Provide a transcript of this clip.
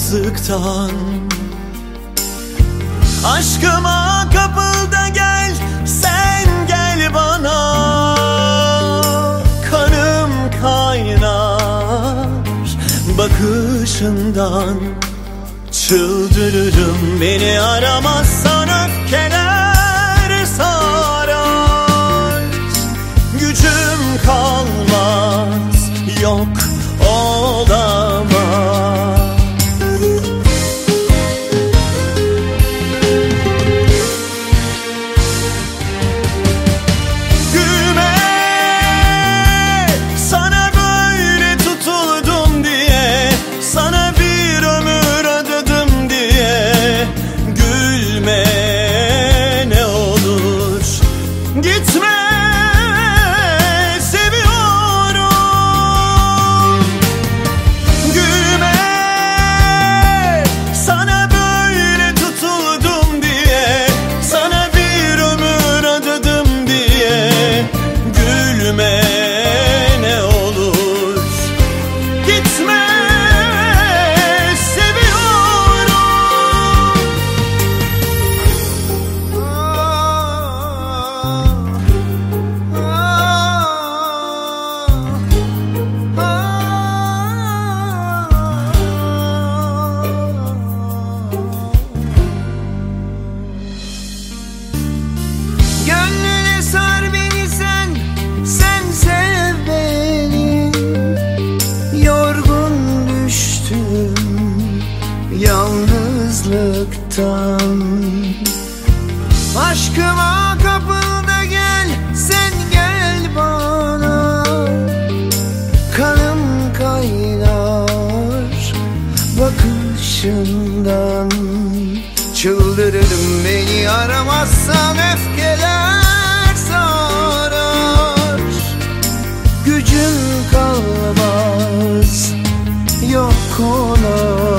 yalnızlıktan Aşkıma kapıl da gel sen gel bana. Kanım kaynar bakışından Çıldırırım. Beni aramazsan öfkelen yalnızlıktan. Aşkıma kapıldı gel sen gel bana. Kanım kaynar bakışından. Çıldırırım beni aramazsam öfkeler sarar. Gücüm kalmaz yok ona